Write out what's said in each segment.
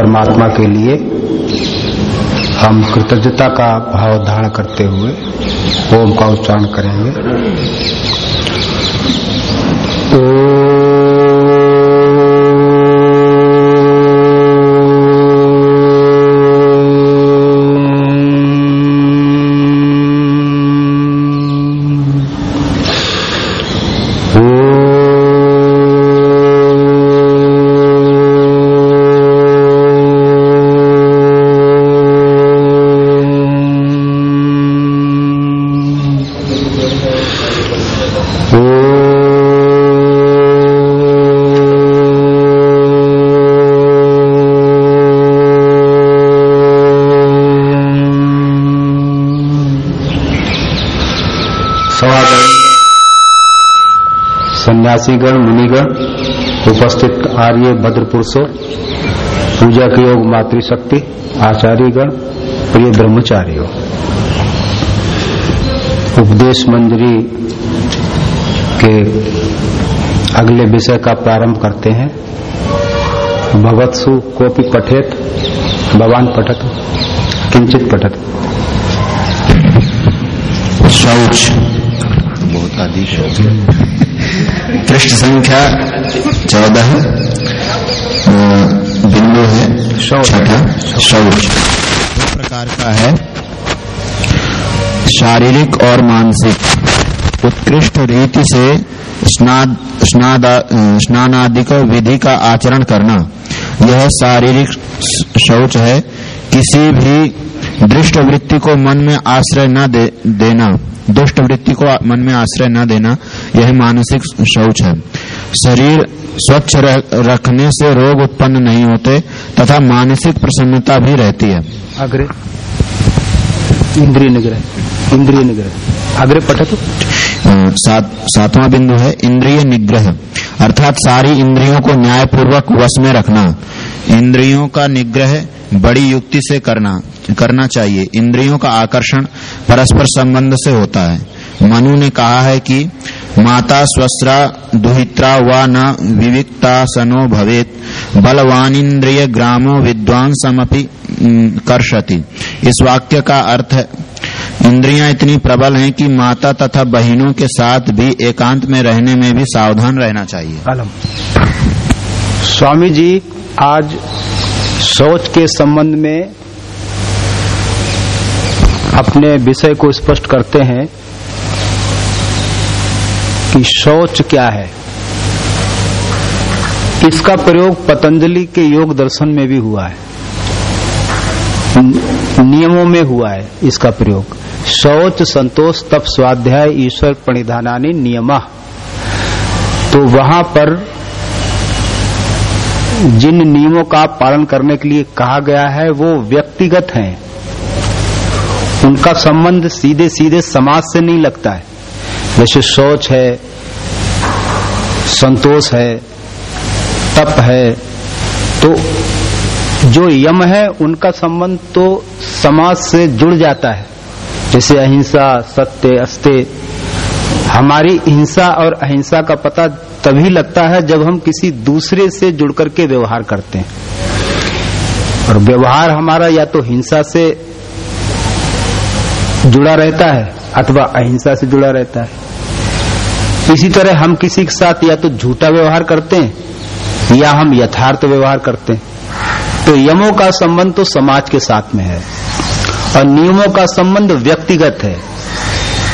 परमात्मा के लिए हम कृतज्ञता का भाव धारण करते हुए ओम का उच्चारण करेंगे। सन्यासीगण, मुनिगण उपस्थित आर्य भद्र पुरुषों पूजा के योग मातृशक्ति, आचार्यगण, प्रिय ब्रह्मचारियों। उपदेश मंजरी के अगले विषय का प्रारंभ करते हैं। भगवत्सु कोपी पठेत, भगवान पठत, किंचित पठत। शौच। अधिक पृष्ठ संख्या चौदह बिंदु है छठा शौच दो प्रकार का है। शारीरिक और मानसिक। उत्कृष्ट रीति से स्नानादिक विधि का आचरण करना। यह शारीरिक शौच है। किसी भी दृष्ट वृत्ति को मन में आश्रय न दे, देना। दुष्ट वृत्ति को मन में आश्रय न देना यह मानसिक शौच है। शरीर स्वच्छ रखने से रोग उत्पन्न नहीं होते तथा मानसिक प्रसन्नता भी रहती है। अग्रे। इंद्रिय निग्रह। इंद्रिय निग्रह। अग्रे पठत। सात, सातवां बिंदु है इंद्रिय निग्रह। अर्थात सारी इंद्रियों को न्यायपूर्वक वश में रखना। इंद्रियों का निग्रह बड़ी युक्ति से करना करना चाहिए। इंद्रियों का आकर्षण परस्पर संबंध से होता है। मनु ने कहा है कि माता स्वस्रा दुहित्रा व न विविक्ता सनो भवेत बलवान इंद्रिय ग्रामो विद्वान समपि कर्षति। इस वाक्य का अर्थ है, इंद्रियाँ इतनी प्रबल हैं कि माता तथा बहनों के साथ भी एकांत में रहने में भी सावधान रहना चाहिए। स्वामी जी, आज सोच के संबंध में अपने विषय को स्पष्ट करते हैं कि शौच क्या है। इसका प्रयोग पतंजलि के योग दर्शन में भी हुआ है। नियमों में हुआ है इसका प्रयोग। शौच, संतोष, तप, स्वाध्याय, ईश्वर, प्रणिधानानी, नियम। तो वहाँ पर जिन नियमों का पालन करने के लिए कहा गया है, वो व्यक्तिगत हैं। उनका संबंध सीधे सीधे समाज से नहीं लगता है। जैसे शौच है, संतोष है, तप है तो जो यम है, उनका संबंध तो समाज से जुड़ जाता है। जैसे अहिंसा, सत्य, अस्ते, हमारी हिंसा और अहिंसा का पता तभी लगता है जब हम किसी दूसरे से जुड़ करके व्यवहार करते हैं। और व्यवहार हमारा या तो हिंसा से जुड़ा रहता है, अथवा अहिंसा से जुड़ा रहता है। इसी तरह हम किसी के साथ या तो झूठा व्यवहार करते हैं, या हम यथार्थ व्यवहार करते हैं। तो यमों का संबंध तो समाज के साथ में है, और नियमों का संबंध व्यक्तिगत है।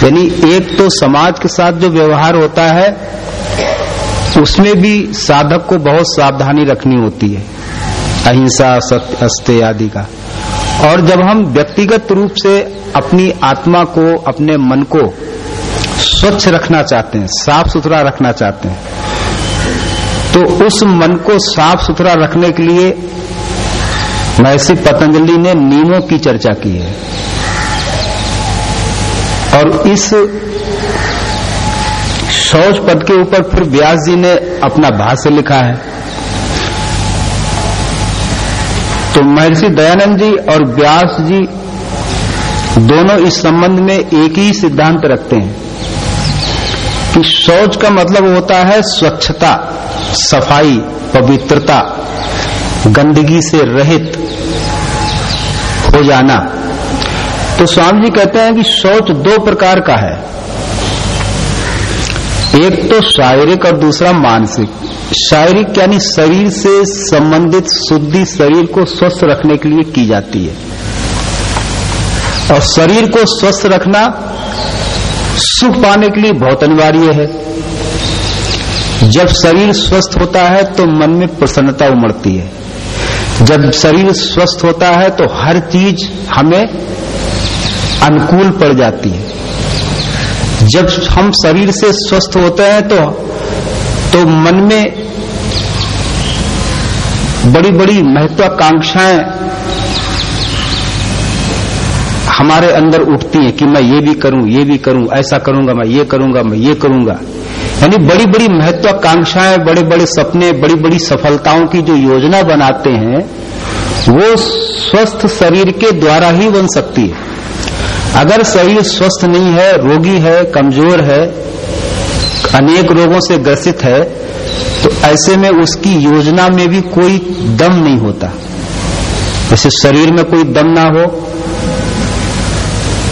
यानी एक तो समाज के साथ जो व्यवहार होता है उसमें भी साधक को बहुत सावधानी रखनी होती है। अहिंसा, सत्य, अस्ते आदि का। और जब हम व्यक्तिगत रूप से अपनी आत्मा को, अपने मन को स्वच्छ रखना चाहते हैं, साफ़ सुथरा रखना चाहते हैं तो उस मन को साफ़ सुथरा रखने के लिए महर्षि पतंजलि ने नियमों की चर्चा की है। और इस शौच पद के ऊपर फिर व्यास जी ने अपना भाष्य लिखा है। तो महर्षि दयानंद जी और व्यास जी दोनों इस संबंध में एक ही सिद्धांत रखते हैं कि शौच का मतलब होता है स्वच्छता, सफ़ाई, पवित्रता, गंदगी से रहित हो जाना। तो स्वामी जी कहते हैं कि शौच दो प्रकार का है। एक तो शारीरिक और दूसरा मानसिक। शारीरिक यानी शरीर से संबंधित शुद्धि शरीर को स्वस्थ रखने के लिए की जाती है। और शरीर को स्वस्थ रखना सुख पाने के लिए बहुत अनिवार्य है। जब शरीर स्वस्थ होता है तो मन में प्रसन्नता उमड़ती है। जब शरीर स्वस्थ होता है तो हर चीज़ हमें अनुकूल पड़ जाती है। जब हम शरीर से स्वस्थ होते हैं तो तो मन में बड़ी बड़ी महत्वाकांक्षाएँ हमारे अंदर उठती हैं कि मैं ये भी करूँ, ये भी करूँ, ऐसा करूँगा मैं, ये करूँगा मैं, ये करूँगा। यानी बड़ी बड़ी महत्वाकांक्षाएँ, बड़े बड़े सपने, बड़ी बड़ी सफलताओं की जो योजना बनाते हैं, वो स्वस्थ शरीर के द्वारा ही बन सकती है। अगर शरीर स्वस्थ नहीं है, रोगी है, कमज़ोर है, अनेक रोगों से ग्रसित है तो ऐसे में उसकी योजना में भी कोई दम नहीं होता। जैसे शरीर में कोई दम ना हो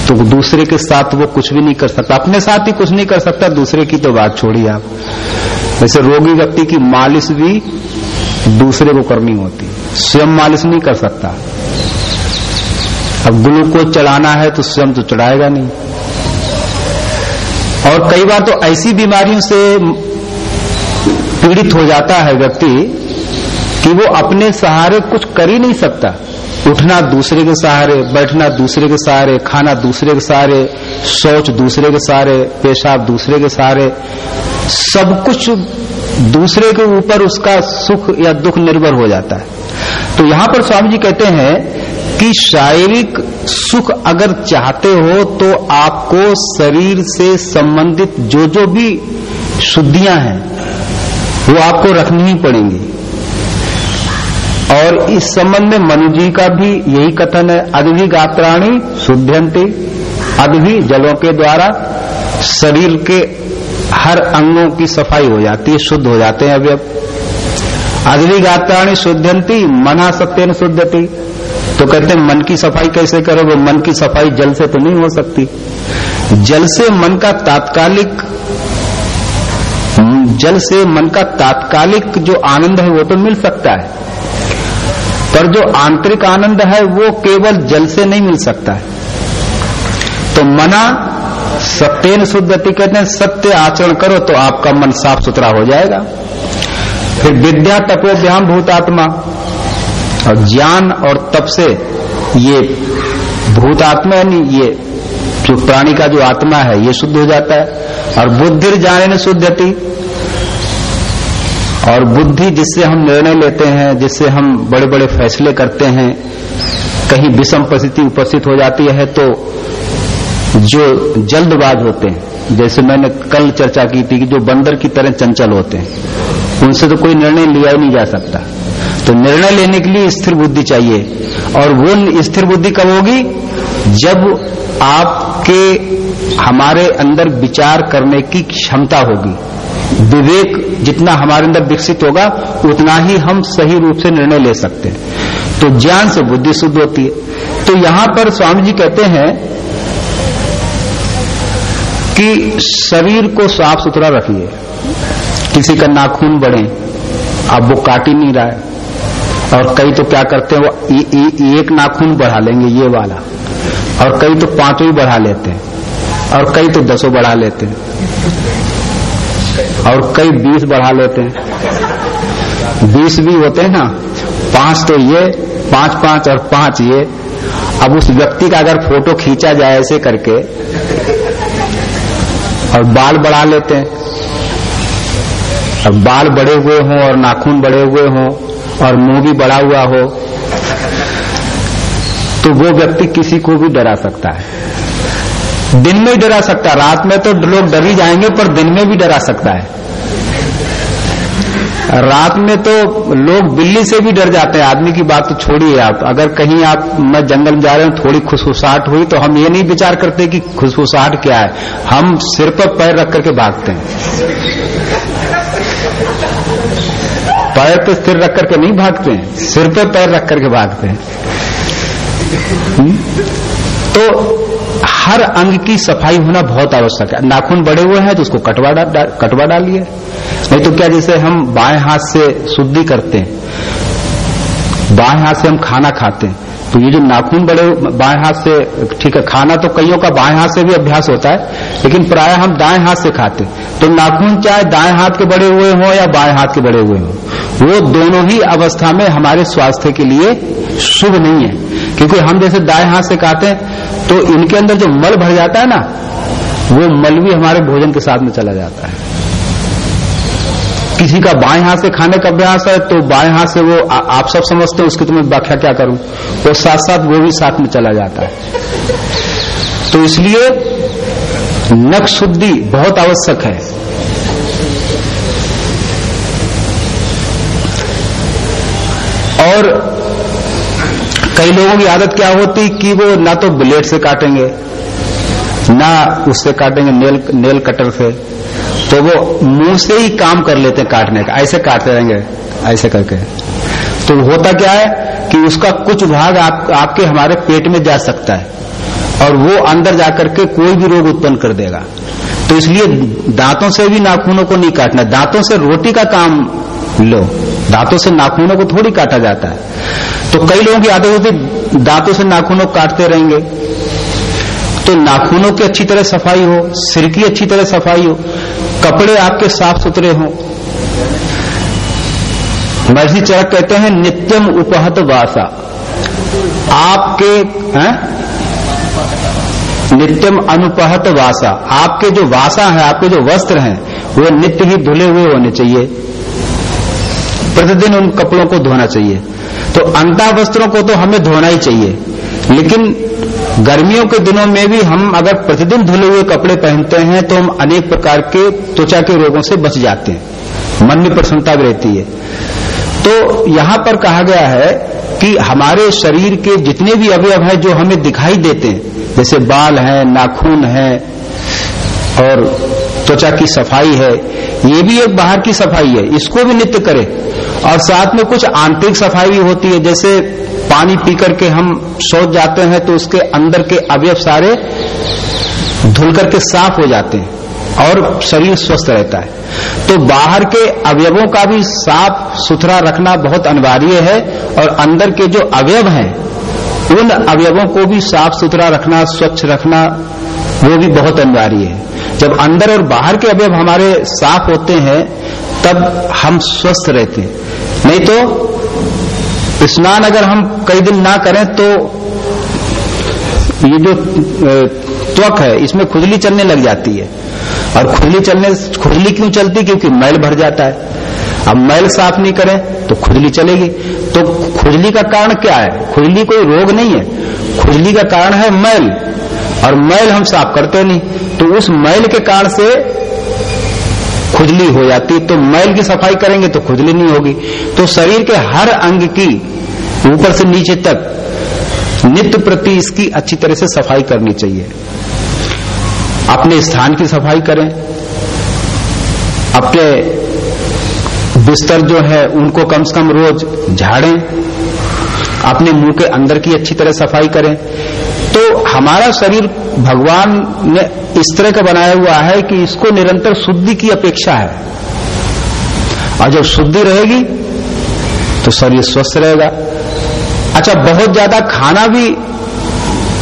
तो दूसरे के साथ वो कुछ भी नहीं कर सकता। अपने साथ ही कुछ नहीं कर सकता, दूसरे की तो बात छोड़िए आप। वैसे रोगी व्यक्ति की मालिश भी दूसरे को करनी होती। स्वयं मालिश नहीं कर सकता। अब ग्लूकोज चढ़ाना है तो स्वयं तो चढ़ाएगा नहीं। और कई बार तो ऐसी बीमारियों से पीड़ित हो जाता है व्यक्ति कि वो अपने सहारे कुछ कर ही नहीं सकता। उठना दूसरे के सहारे, बैठना दूसरे के सहारे, खाना दूसरे के सहारे सोच दूसरे के सहारे, पेशाब दूसरे के सहारे, सब कुछ दूसरे के ऊपर उसका सुख या दुख निर्भर हो जाता है। तो यहाँ पर स्वामी जी कहते हैं कि शारीरिक सुख अगर चाहते हो तो आपको शरीर से संबंधित जो जो भी शुद्धियाँ हैं, वो आपको रखनी ही पड़ेंगी। और इस संबंध में मनु जी का भी यही कथन है अदभि गात्राणी शुद्धंती अदभि जलों के द्वारा शरीर के हर अंगों की सफ़ाई हो जाती है, शुद्ध हो जाते हैं अभी अब अदभि गात्राणी शुद्धंती मना सत्यन शुद्धति तो कहते हैं, मन की सफ़ाई कैसे करोगे? मन की सफ़ाई जल से तो नहीं हो सकती। जल से मन का तात्कालिक, जल से मन का तात्कालिक जो आनंद है वो तो मिल सकता है। पर जो आंतरिक आनंद है वो केवल जल से नहीं मिल सकता है। तो मना, सत्यन शुद्धति कहते हैं, सत्य आचरण करो तो आपका मन साफ़ सुथरा हो जाएगा। फिर विद्या तपोभ्याम भूतात्मा। और ज्ञान और तप से ये भूतात्मा यानी ये जो प्राणी का जो आत्मा है, ये शुद्ध हो जाता है। और बुद्धि जाने शुद्धति। और बुद्धि जिससे हम निर्णय लेते हैं, जिससे हम बड़े बड़े फैसले करते हैं, कहीं विषम परिस्थिति उपस्थित हो जाती है तो जो जल्दबाज होते हैं, जैसे मैंने कल चर्चा की थी कि जो बंदर की तरह चंचल होते हैं, उनसे तो कोई निर्णय लिया ही नहीं जा सकता। तो निर्णय लेने के लिए स्थिर बुद्धि चाहिए। और वो स्थिर बुद्धि कब होगी? जब आपके, हमारे अंदर विचार करने की क्षमता होगी। विवेक जितना हमारे अंदर विकसित होगा, उतना ही हम सही रूप से निर्णय ले सकते हैं। तो ज्ञान से बुद्धि शुद्ध होती है। तो यहाँ पर स्वामी जी कहते हैं कि शरीर को साफ़ सुथरा रखिए। किसी का नाखून बढ़े, अब वो काट ही नहीं रहा है। और कई तो क्या करते हैं वो ए, ए, एक नाखून बढ़ा लेंगे ये वाला। और कई तो पाँचों ही बढ़ा लेते हैं और कई तो दसों बढ़ा लेते हैं और कई बीस बढ़ा लेते हैं। बीस भी होते हैं ना पाँच तो ये पाँच पाँच और पाँच ये। अब उस व्यक्ति का अगर फ़ोटो खींचा जाए ऐसे करके और बाल बढ़ा लेते हैं। और बाल बड़े हुए हों और नाखून बड़े हुए हों और मुँह भी बड़ा हुआ हो तो वो व्यक्ति किसी को भी डरा सकता है। दिन में डरा सकता है, रात में तो लोग डर ही जाएँगे, पर दिन में भी डरा सकता है। रात में तो लोग बिल्ली से भी डर जाते हैं, आदमी की बात तो छोड़िए आप, अगर कहीं आप, मैं जंगल में जा रहे हूँ, थोड़ी खुशफुसाहट हुई तो हम ये नहीं विचार करते कि खुशफुसाहट क्या है, हम सिर पर पैर रख करके भागते हैं। पैर तो सिर रख करके नहीं भागते हैं सिर पे पैर रख करके भागते हैं। हम्म? तो हर अंग की सफ़ाई होना बहुत आवश्यक है। नाखून बड़े हुए हैं तो उसको कटवा डा, डा, कटवा डालिए। नहीं तो क्या जैसे हम बाएँ हाथ से शुद्धि करते हैं बाएँ हाथ से हम खाना खाते हैं तो ये जो नाखून बड़े बाएँ हाथ से, ठीक है, खाना तो कईयों का बाएँ हाथ से भी अभ्यास होता है, लेकिन प्राय हम दाएँ हाथ से खाते तो नाखून चाहे दाएँ हाथ के बड़े हुए हों या बाएँ हाथ के बड़े हुए हों? वो दोनों ही अवस्था में हमारे स्वास्थ्य के लिए शुभ नहीं है। क्योंकि हम जैसे दाएँ हाथ से खाते हैं तो इनके अंदर जो मल भर जाता है ना, वो मल भी हमारे भोजन के साथ में चला जाता है। किसी का बाएँ हाथ से खाने का अभ्यास है तो बाएँ हाथ से वो आ, आप सब समझते हैं उसकी तो मैं व्याख्या क्या करूँ? वो साथ साथ वो भी साथ में चला जाता है। तो इसलिए नख शुद्धि बहुत आवश्यक है। और कई लोगों की आदत क्या होती कि वो ना तो ब्लेड से काटेंगे ना उससे काटेंगे नेल नेल कटर से। तो वो मुँह से ही काम कर लेते हैं काटने का ऐसे काटते रहेंगे ऐसे करके। तो होता क्या है कि उसका कुछ भाग आप, आपके हमारे पेट में जा सकता है और वो अंदर जाकर के कोई भी रोग उत्पन्न कर देगा। तो इसलिए दांतों से भी नाखूनों को नहीं काटना दांतों से रोटी का काम लो दांतों से नाखूनों को थोड़ी काटा जाता है। तो कई लोगों की आदत होती दांतों से नाखूनों काटते रहेंगे। तो नाखूनों की अच्छी तरह सफ़ाई हो सिर की अच्छी तरह सफ़ाई हो कपड़े आपके साफ़ सुथरे हों। महर्षि चरक कहते हैं, नित्यम उपहत वासा। आपके, हैं? नित्यम अनुपहत वासा। आपके जो वासा है, आपके जो वस्त्र हैं, वो नित्य ही धुले हुए होने चाहिए। प्रतिदिन उन कपड़ों को धोना चाहिए। तो अंता वस्त्रों को तो हमें धोना ही चाहिए। लेकिन गर्मियों के दिनों में भी हम अगर प्रतिदिन धुले हुए कपड़े पहनते हैं तो हम अनेक प्रकार के त्वचा के रोगों से बच जाते हैं। मन में प्रसन्नता भी रहती है। तो यहाँ पर कहा गया है कि हमारे शरीर के जितने भी अवयव हैं जो हमें दिखाई देते हैं, जैसे बाल है, नाखून है, और त्वचा की सफ़ाई है ये भी एक बाहर की सफ़ाई है, इसको भी नित्य करें। और साथ में कुछ आंतरिक सफ़ाई भी होती है, जैसे पानी पी करके हम सोच जाते हैं तो उसके अंदर के अवयव सारे धुल करके साफ़ हो जाते हैं और शरीर स्वस्थ रहता है। तो बाहर के अवयवों का भी साफ़ सुथरा रखना बहुत अनिवार्य है और अंदर के जो अवयव हैं, उन अवयवों को भी साफ़ सुथरा रखना, स्वच्छ रखना, वो भी बहुत अनिवार्य है। जब अंदर और बाहर के अवयव हमारे साफ़ होते हैं, तब हम स्वस्थ रहते हैं। नहीं तो स्नान अगर हम कई दिन ना करें तो ये जो त्वक है, इसमें खुजली चलने लग जाती है। और खुजली चलने, खुजली क्यों चलती? क्योंकि मैल भर जाता है। अब मैल साफ़ नहीं करें तो खुजली चलेगी। तो खुजली का कारण क्या है? खुजली कोई रोग नहीं है। खुजली का कारण है मैल। और मैल हम साफ़ करते नहीं। तो उस मैल के कारण से खुजली हो जाती। तो मैल की सफ़ाई करेंगे तो खुजली नहीं होगी। तो शरीर के हर अंग की ऊपर से नीचे तक नित्य प्रति इसकी अच्छी तरह से सफ़ाई करनी चाहिए। अपने स्थान की सफ़ाई करें। अपने बिस्तर जो है, उनको कम से कम रोज झाड़ें। अपने मुँह के अंदर की अच्छी तरह सफ़ाई करें। तो हमारा शरीर भगवान ने इस तरह का बनाया हुआ है कि इसको निरंतर शुद्धि की अपेक्षा है। और जब शुद्धि रहेगी तो शरीर स्वस्थ रहेगा। अच्छा बहुत ज़्यादा खाना भी,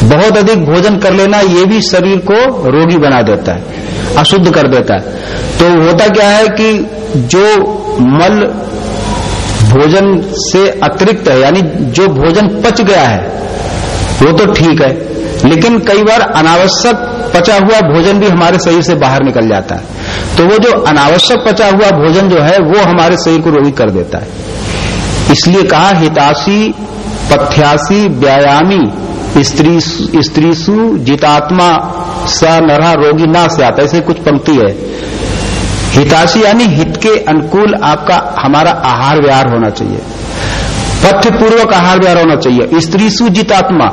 बहुत अधिक भोजन कर लेना, ये भी शरीर को रोगी बना देता है, अशुद्ध कर देता है। तो होता क्या है कि जो मल भोजन से अतिरिक्त है, यानी जो भोजन पच गया है वो तो ठीक है। लेकिन कई बार अनावश्यक पचा हुआ भोजन भी हमारे शरीर से बाहर निकल जाता है। तो वो जो अनावश्यक पचा हुआ भोजन जो है, वो हमारे शरीर को रोगी कर देता है। इसलिए कहा, हिताशी पथ्यासी व्यायामी, स्त्री, स्त्रीसु, जितात्मा स नरा रोगी ना से आता ऐसे कुछ पंक्ति है। हिताशी यानी हित के अनुकूल आपका, हमारा आहार व्यवहार होना चाहिए। पथ्य पूर्वक आहार द्वारा होना चाहिए। स्त्री सुजितात्मा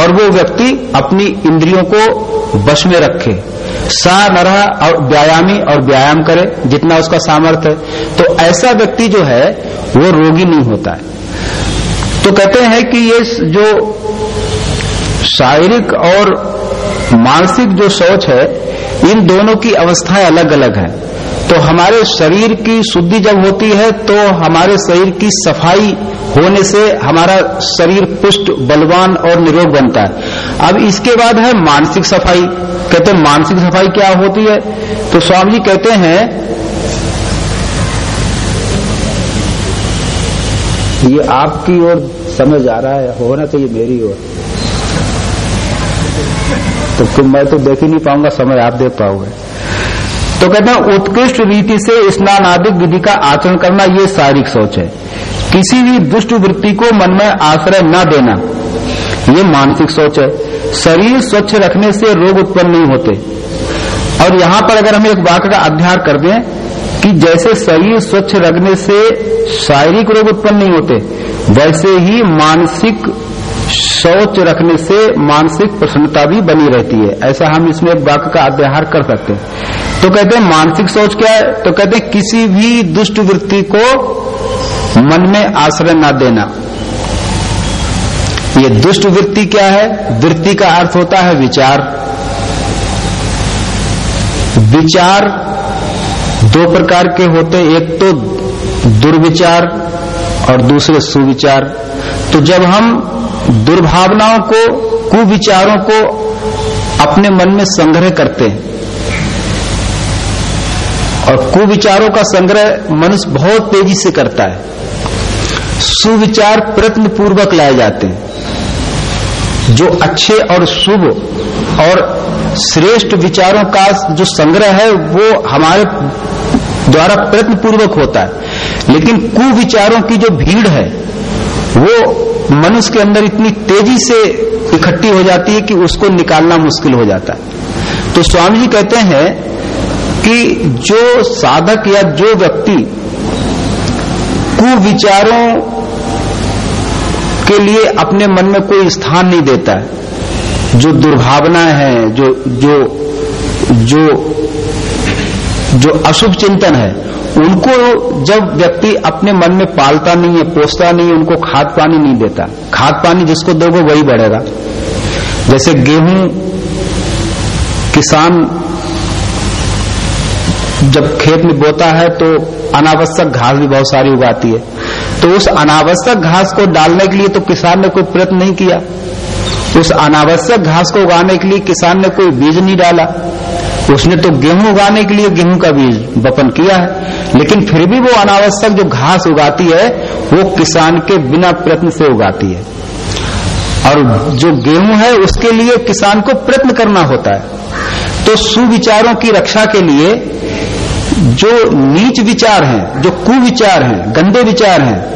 और वो व्यक्ति अपनी इंद्रियों को वश में रखे। सा नरह और व्यायामी और व्यायाम करे, जितना उसका सामर्थ्य है। तो ऐसा व्यक्ति जो है, वो रोगी नहीं होता है। तो कहते हैं कि ये जो शारीरिक और मानसिक जो सोच है, इन दोनों की अवस्थाएँ अलग अलग हैं। तो हमारे शरीर की शुद्धि जब होती है तो हमारे शरीर की सफ़ाई होने से हमारा शरीर पुष्ट, बलवान और निरोग बनता है। अब इसके बाद है मानसिक सफ़ाई। कहते हैं मानसिक सफ़ाई क्या होती है? तो स्वामी जी कहते हैं, ये आपकी ओर समझ आ रहा है, होना चाहिए मेरी ओर। तो मैं तो देख ही नहीं पाऊँगा समय आप दे पाओगे। तो कहते हैं, उत्कृष्ट रीति से स्नान आदि विधि का आचरण करना ये शारीरिक सोच है। किसी भी दुष्ट वृत्ति को मन में आश्रय न देना, ये मानसिक सोच है। शरीर स्वच्छ रखने से रोग उत्पन्न नहीं होते। और यहाँ पर अगर हम एक वाक्य का अध्ययन कर दें कि जैसे शरीर स्वच्छ रखने से शारीरिक रोग उत्पन्न नहीं होते, वैसे ही मानसिक सोच रखने से मानसिक प्रसन्नता भी बनी रहती है। ऐसा हम इसमें वाक्य का अध्याहार कर सकते हैं। तो कहते हैं, मानसिक सोच क्या है? तो कहते हैं, किसी भी दुष्ट वृत्ति को मन में आश्रय न देना। ये दुष्ट वृत्ति क्या है? वृत्ति का अर्थ होता है विचार। विचार दो प्रकार के होते एक तो दुर्विचार और दूसरे सुविचार। तो जब हम दुर्भावनाओं को, कुविचारों को अपने मन में संग्रह करते हैं। और कुविचारों का संग्रह मनुष्य बहुत तेज़ी से करता है। सुविचार प्रयत्न पूर्वक लाए जाते हैं। जो अच्छे और शुभ और श्रेष्ठ विचारों का जो संग्रह है, वो हमारे द्वारा प्रयत्न पूर्वक होता है। लेकिन कुविचारों की जो भीड़ है वो मनुष्य के अंदर इतनी तेज़ी से इकट्ठी हो जाती है कि उसको निकालना मुश्किल हो जाता है। तो स्वामी जी कहते हैं कि जो साधक या जो व्यक्ति कुविचारों के लिए अपने मन में कोई स्थान नहीं देता है, जो दुर्भावना है, जो जो जो जो अशुभ चिंतन है उनको जब व्यक्ति अपने मन में पालता नहीं है, पोसता नहीं है, उनको खाद पानी नहीं देता। खाद पानी जिसको दोगे वही बढ़ेगा। जैसे गेहूँ किसान जब खेत में बोता है तो अनावश्यक घास भी बहुत सारी उगाती है। तो उस अनावश्यक घास को डालने के लिए तो किसान ने कोई प्रयत्न नहीं किया। उस अनावश्यक घास को उगाने के लिए किसान ने कोई बीज नहीं डाला। उसने तो गेहूँ उगाने के लिए गेहूँ का बीज बपन किया है, लेकिन फिर भी वो अनावश्यक जो घास उगाती है, वो किसान के बिना प्रयत्न से उगाती है। और जो गेहूँ है, उसके लिए किसान को प्रयत्न करना होता है। तो सुविचारों की रक्षा के लिए जो नीच विचार हैं, जो कुविचार हैं, गंदे विचार हैं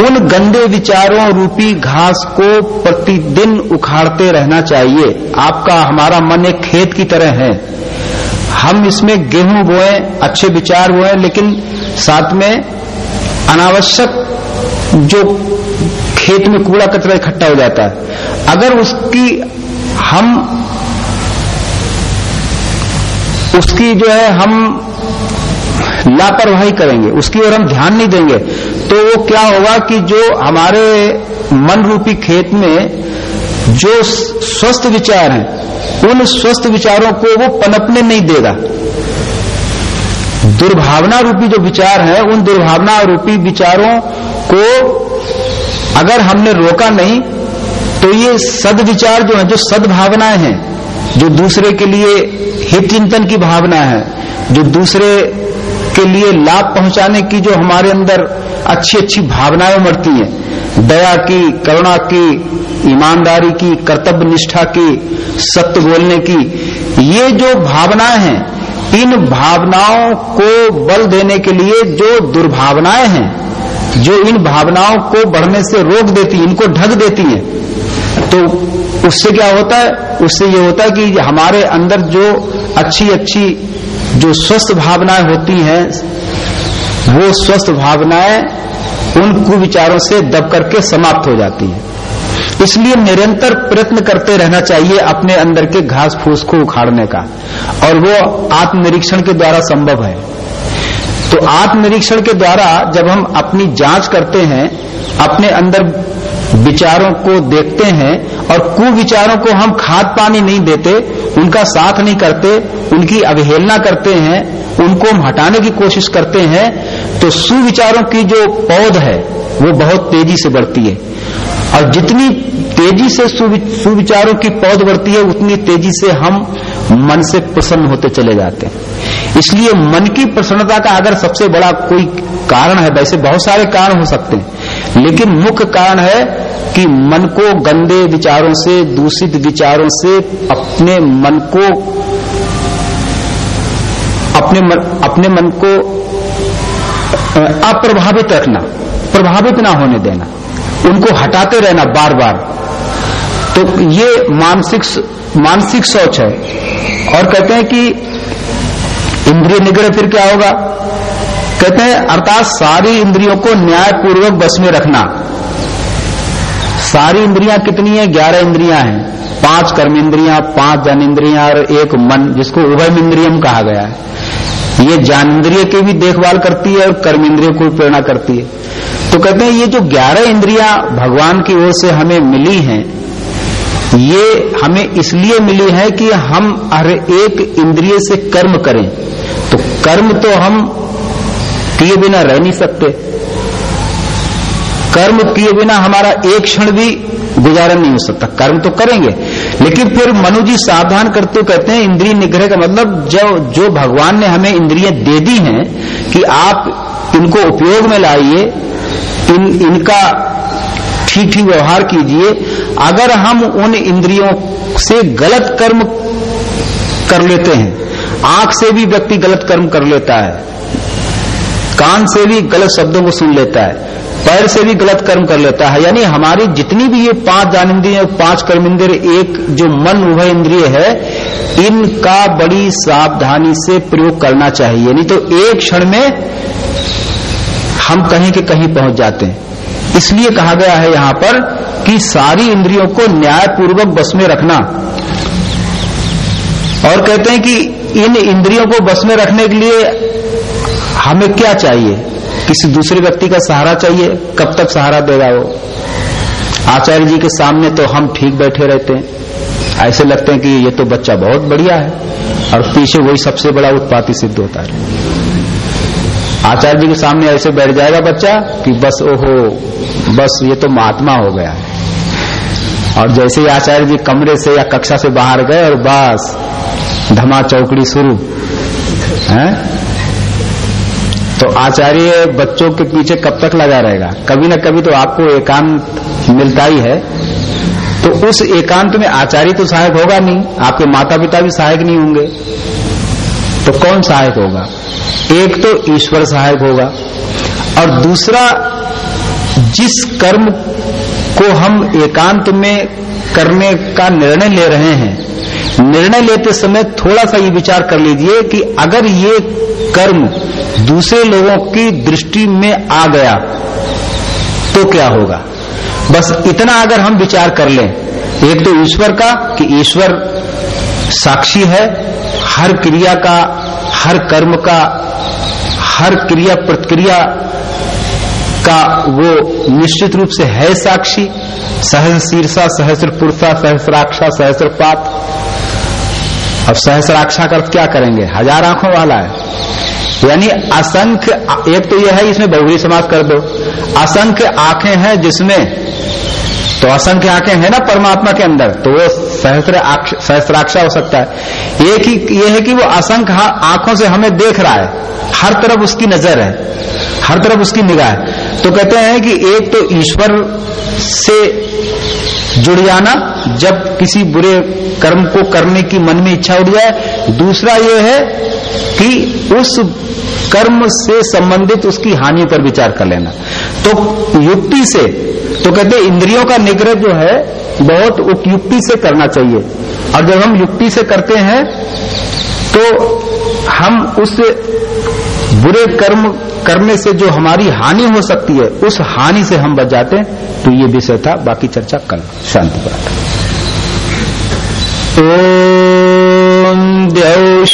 उन गंदे विचारों रूपी घास को प्रतिदिन उखाड़ते रहना चाहिए। आपका, हमारा मन एक खेत की तरह है। हम इसमें गेहूँ बोए, अच्छे विचार बोए, लेकिन साथ में अनावश्यक जो खेत में कूड़ा कचरा इकट्ठा हो जाता है, अगर उसकी हम, उसकी जो है, हम लापरवाही करेंगे, उसकी ओर हम ध्यान नहीं देंगे। तो वो क्या होगा कि जो हमारे मन रूपी खेत में जो स्वस्थ विचार हैं, उन स्वस्थ विचारों को वो पनपने नहीं देगा। दुर्भावना रूपी जो विचार है, उन दुर्भावना रूपी विचारों को अगर हमने रोका नहीं तो ये सद विचार जो है, जो सद्भावनाएँ हैं, जो दूसरे के लिए हित चिंतन की भावना है, जो दूसरे के लिए लाभ पहुँचाने की जो हमारे अंदर अच्छी अच्छी भावनाएँ उमड़ती हैं। दया की, करुणा की, ईमानदारी की, कर्तव्य निष्ठा की, सत्य बोलने की, ये जो भावनाएँ हैं, इन भावनाओं को बल देने के लिए जो दुर्भावनाएँ हैं, जो इन भावनाओं को बढ़ने से रोक देती इनको ढक देती हैं तो उससे क्या होता है? उससे ये होता है कि हमारे अंदर जो अच्छी अच्छी जो स्वस्थ भावनाएँ होती हैं, वो स्वस्थ भावनाएँ उन कुविचारों से दब करके समाप्त हो जाती है। इसलिए निरंतर प्रयत्न करते रहना चाहिए अपने अंदर के घास फूस को उखाड़ने का, और वो आत्मनिरीक्षण के द्वारा संभव है। तो आत्मनिरीक्षण के द्वारा जब हम अपनी जाँच करते हैं, अपने अंदर विचारों को देखते हैं और कुविचारों को हम खाद पानी नहीं देते, उनका साथ नहीं करते, उनकी अवहेलना करते हैं, उनको हम हटाने की कोशिश करते हैं तो सुविचारों की जो पौध है, वो बहुत तेज़ी से बढ़ती है। और जितनी तेज़ी से सुविचारों की पौध बढ़ती है, उतनी तेज़ी से हम मन से प्रसन्न होते चले जाते हैं। इसलिए मन की प्रसन्नता का अगर सबसे बड़ा कोई कारण है, वैसे बहुत सारे कारण हो सकते हैं। लेकिन मुख्य कारण है कि मन को गंदे विचारों से, दूषित विचारों से, अपने मन को, अपने मन अपने मन को अप्रभावित रखना, प्रभावित ना होने देना, उनको हटाते रहना बार बार तो ये मानसिक मानसिक सोच है। और कहते हैं कि इंद्रिय निग्रह फिर क्या होगा? कहते हैं, अर्थात सारी इंद्रियों को न्यायपूर्वक बस में रखना। सारी इंद्रियाँ कितनी है? ग्यारह इंद्रियाँ हैं। पाँच कर्म इंद्रियाँ पाँच जन इंद्रियाँ और एक मन, जिसको उभय इंद्रियम कहा गया है। ये ज्ञान इंद्रिय की भी देखभाल करती है और कर्म इंद्रियों को प्रेरणा करती है। तो कहते हैं, ये जो ग्यारह इंद्रियाँ भगवान की ओर से हमें मिली हैं, ये हमें इसलिए मिली है कि हम हर एक इंद्रिय से कर्म करें। तो कर्म तो हम किए बिना रह नहीं सकते। कर्म किए बिना हमारा एक क्षण भी गुजारा नहीं हो सकता। कर्म तो करेंगे, लेकिन फिर मनु जी सावधान करते कहते हैं, इंद्रिय निग्रह का मतलब जो जो भगवान ने हमें इंद्रियाँ दे दी हैं कि आप इनको उपयोग में लाइए, इन, इनका ठीक ठीक व्यवहार कीजिए, अगर हम उन इंद्रियों से गलत कर्म कर लेते हैं, आँख से भी व्यक्ति गलत कर्म कर लेता है कान से भी गलत शब्दों को सुन लेता है, पैर से भी गलत कर्म कर लेता है, यानी हमारी जितनी भी ये पाँच ज्ञानेन्द्रिय पाँच कर्म इंद्रिय एक जो मन उभय इंद्रिय है, इनका बड़ी सावधानी से प्रयोग करना चाहिए। नहीं तो एक क्षण में हम कहीं के कहीं पहुँच जाते हैं। इसलिए कहा गया है यहाँ पर कि सारी इंद्रियों को न्यायपूर्वक बस में रखना। और कहते हैं कि इन इंद्रियों को बस में रखने के लिए हमें क्या चाहिए? किसी दूसरे व्यक्ति का सहारा चाहिए? कब तक सहारा देगा वो? आचार्य जी के सामने तो हम ठीक बैठे रहते हैं। ऐसे लगते हैं कि ये तो बच्चा बहुत बढ़िया है और पीछे वही सबसे बड़ा उत्पाती सिद्ध होता है। आचार्य जी के सामने ऐसे बैठ जाएगा बच्चा कि बस ओहो, बस ये तो महात्मा हो गया है। और जैसे ही आचार्य जी कमरे से या कक्षा से बाहर गए और बस, धमा चौकड़ी शुरू, है? तो आचार्य बच्चों के पीछे कब तक लगा रहेगा? कभी न कभी तो आपको एकांत मिलता ही है। तो उस एकांत में आचार्य तो सहायक होगा नहीं, आपके माता पिता भी सहायक नहीं होंगे। तो कौन सहायक होगा? एक तो ईश्वर सहायक होगा। और दूसरा, जिस कर्म को हम एकांत में करने का निर्णय ले रहे हैं निर्णय लेते समय थोड़ा सा ये विचार कर लीजिए कि अगर ये कर्म दूसरे लोगों की दृष्टि में आ गया तो क्या होगा? बस इतना अगर हम विचार कर लें, एक तो ईश्वर का, कि ईश्वर साक्षी है, हर क्रिया का, हर कर्म का, हर क्रिया प्रतिक्रिया का वो निश्चित रूप से है साक्षी। सहस्र शीर्षा सहस्र पुरुषा सहस्राक्षा, सहस्रपात अब सहस्राक्षा का क्या करेंगे? हज़ार आँखों वाला है। यानी असंख्य एक तो यह है, इसमें बहुरी समाज कर दो। असंख्य आँखें हैं जिसमें तो असंख्य आँखें हैं ना परमात्मा के अंदर तो वो सहस्र सहस्राक्षा हो सकता है। एक ही ये है कि वो असंख्य आँखों से हमें देख रहा है। हर तरफ़ उसकी नज़र है। हर तरफ़ उसकी निगाह है। तो कहते हैं कि एक तो ईश्वर से जुड़ जाना, जब किसी बुरे कर्म को करने की मन में इच्छा उठ जाए। दूसरा यह है कि उस कर्म से संबंधित उसकी हानि पर विचार कर लेना। तो युक्ति से तो कहते इंद्रियों का निग्रह जो है, बहुत उपयुक्ति से करना चाहिए। और जब हम युक्ति से करते हैं तो हम उस बुरे कर्म करने से जो हमारी हानि हो सकती है, उस हानि से हम बच जाते हैं। तो ये विषय था, बाकी चर्चा कल शांति देव